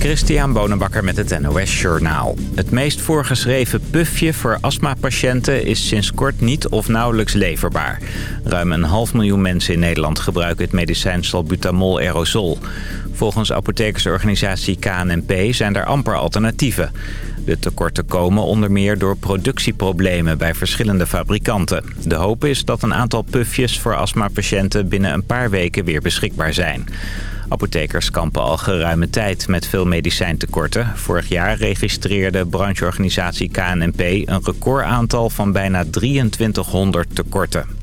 Christian Bonenbakker met het NOS Journaal. Het meest voorgeschreven pufje voor astmapatiënten is sinds kort niet of nauwelijks leverbaar. Ruim een half miljoen mensen in Nederland gebruiken het medicijn salbutamol aerosol. Volgens apothekersorganisatie KNNP zijn er amper alternatieven. De tekorten komen onder meer door productieproblemen bij verschillende fabrikanten. De hoop is dat een aantal pufjes voor astmapatiënten binnen een paar weken weer beschikbaar zijn. Apothekers kampen al geruime tijd met veel medicijntekorten. Vorig jaar registreerde brancheorganisatie KNNP een recordaantal van bijna 2300 tekorten.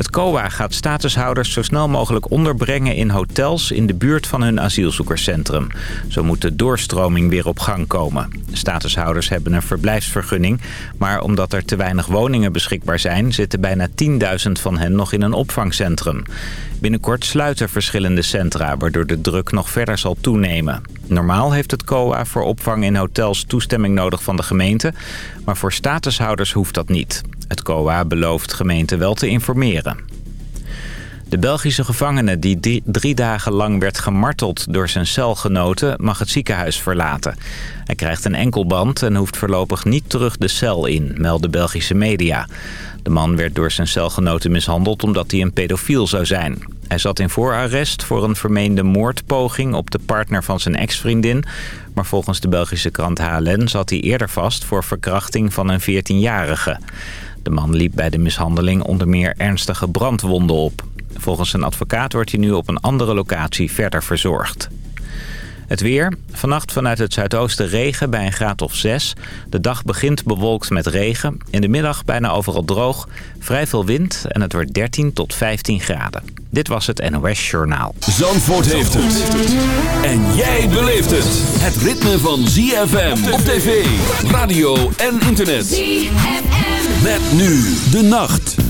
Het COA gaat statushouders zo snel mogelijk onderbrengen in hotels in de buurt van hun asielzoekerscentrum. Zo moet de doorstroming weer op gang komen. Statushouders hebben een verblijfsvergunning, maar omdat er te weinig woningen beschikbaar zijn... zitten bijna 10.000 van hen nog in een opvangcentrum. Binnenkort sluiten verschillende centra, waardoor de druk nog verder zal toenemen. Normaal heeft het COA voor opvang in hotels toestemming nodig van de gemeente... maar voor statushouders hoeft dat niet. Het COA belooft gemeenten wel te informeren. De Belgische gevangene die drie dagen lang werd gemarteld door zijn celgenoten mag het ziekenhuis verlaten. Hij krijgt een enkelband en hoeft voorlopig niet terug de cel in, melden Belgische media. De man werd door zijn celgenoten mishandeld omdat hij een pedofiel zou zijn. Hij zat in voorarrest voor een vermeende moordpoging op de partner van zijn ex-vriendin. Maar volgens de Belgische krant HLN zat hij eerder vast voor verkrachting van een 14-jarige. De man liep bij de mishandeling onder meer ernstige brandwonden op. Volgens zijn advocaat wordt hij nu op een andere locatie verder verzorgd. Het weer. Vannacht vanuit het zuidoosten regen bij een graad of 6. De dag begint bewolkt met regen. In de middag bijna overal droog. Vrij veel wind en het wordt 13 tot 15 graden. Dit was het NOS Journaal. Zandvoort heeft het. En jij beleeft het. Het ritme van ZFM op tv, radio en internet. ZFM. Met nu de nacht.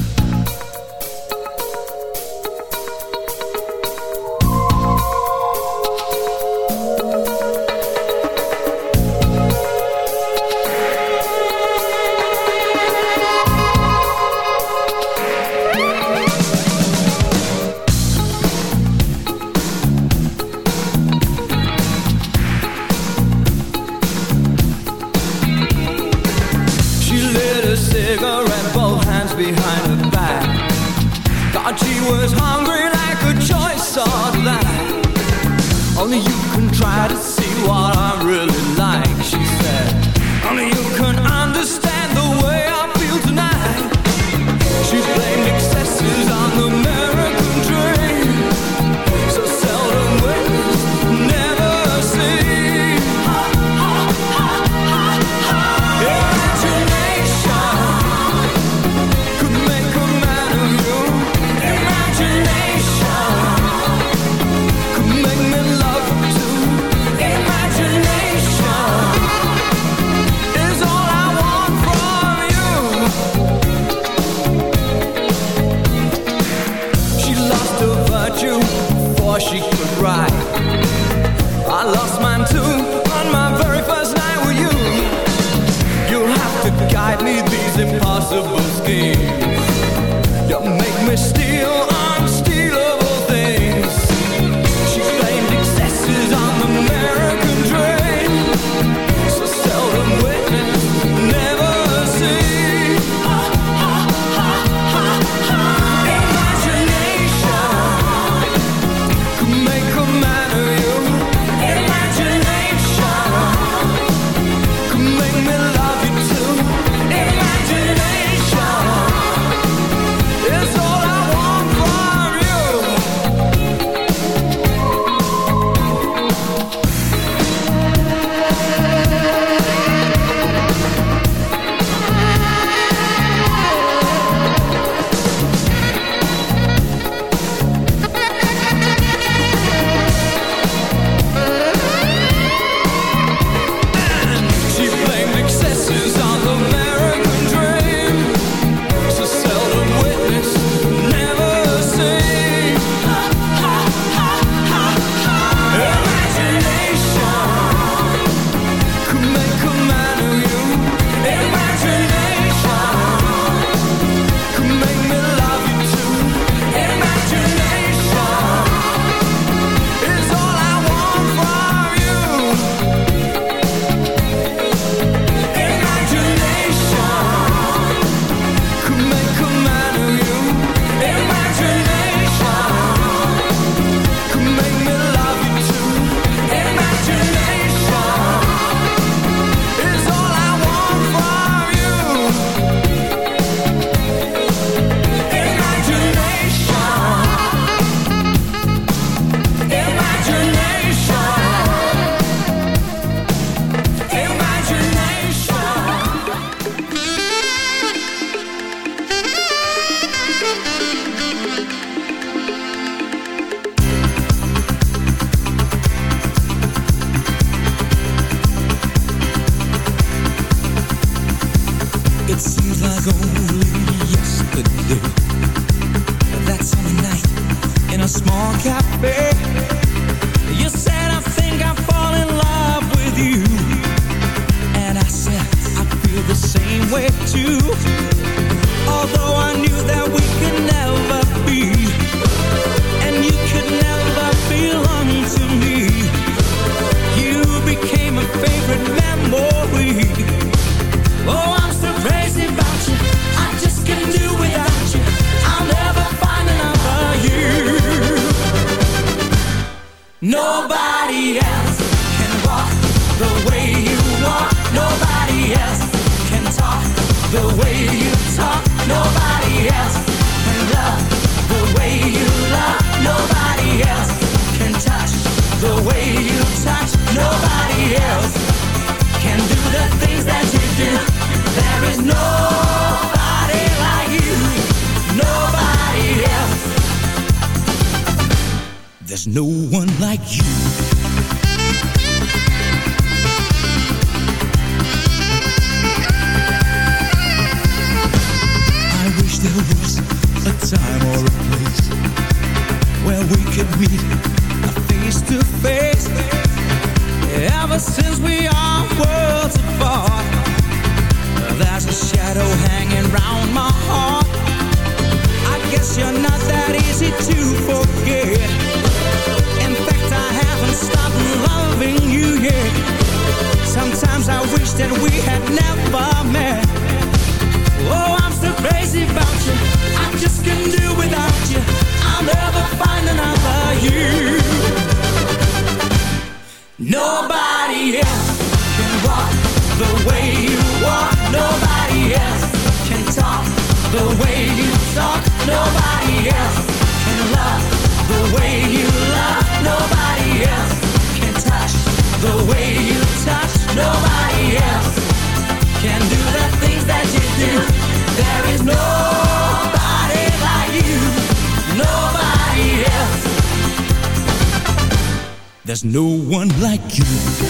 someone like you.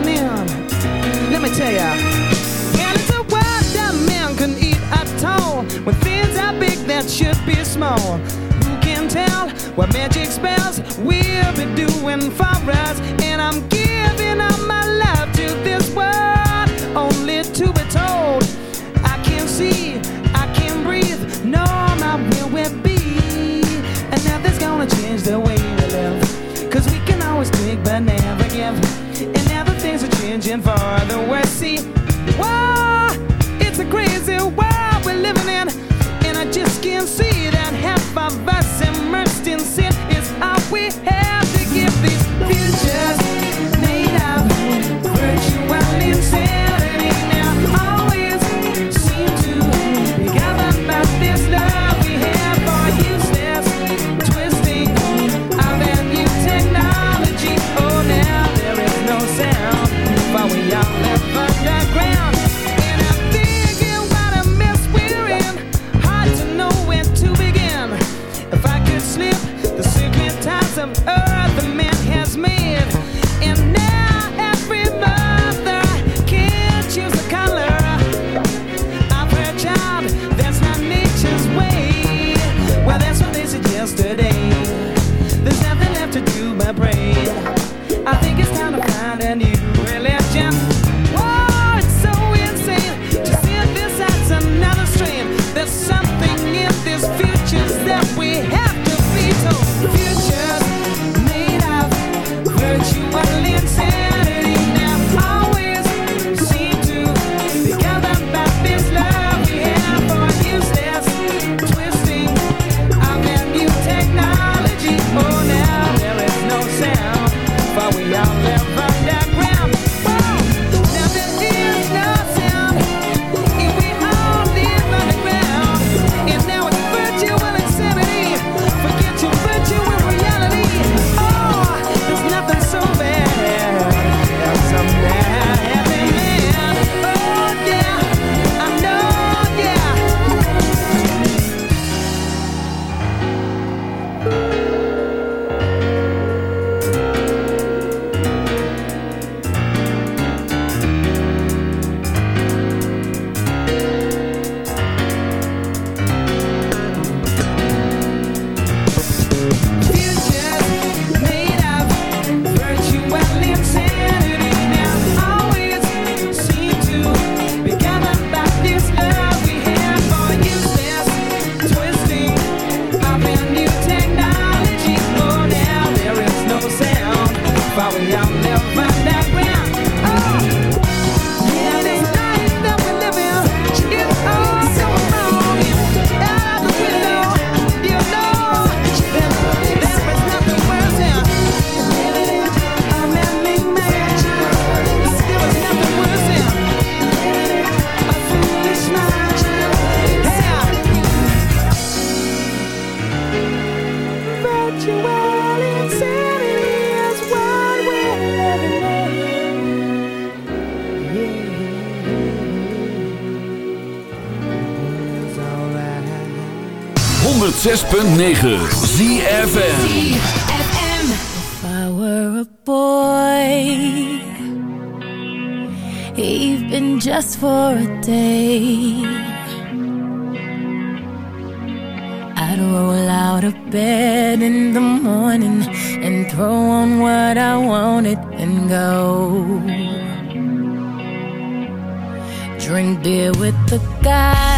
living in. Let me tell ya. And it's a world that man can eat at all. When things are big that should be small. Who can tell what magic spells we'll be doing for us? And I'm ZFM If I were a boy Even just for a day I'd roll out of bed in the morning And throw on what I wanted and go. Drink beer with the guys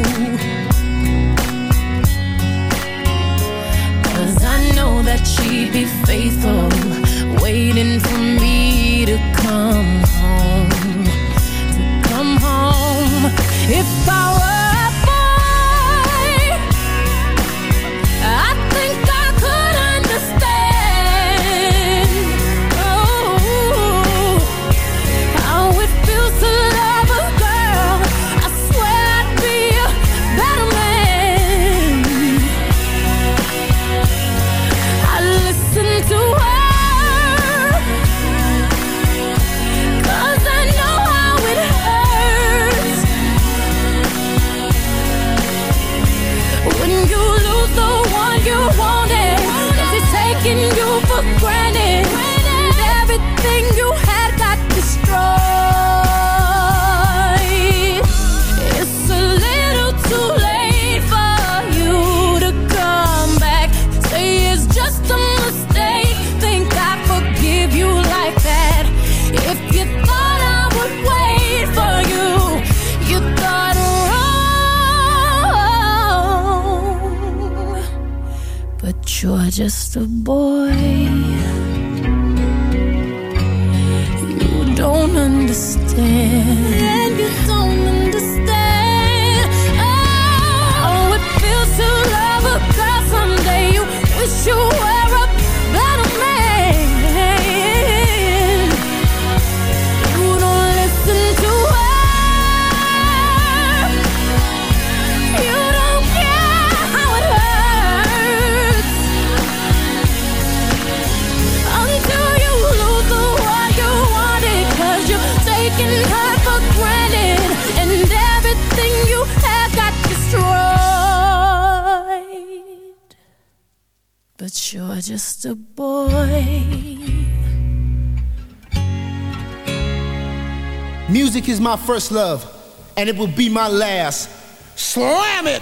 be faithful Waiting for me some boy. You're just a boy Music is my first love, and it will be my last. Slam it!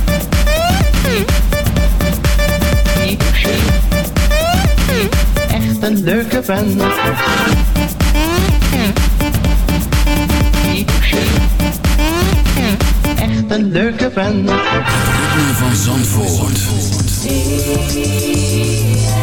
Een leuke vent. Echt een leuke vent. Ritme van Zandvoort. Like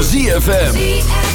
ZFM.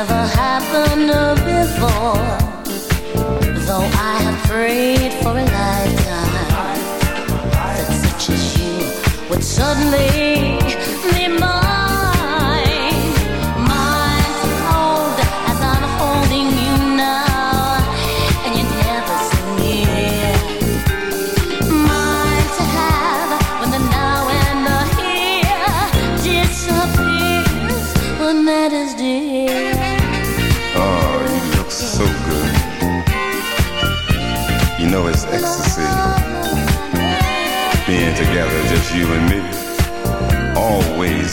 never happened before. Though I have prayed for a lifetime that such as you would suddenly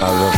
I love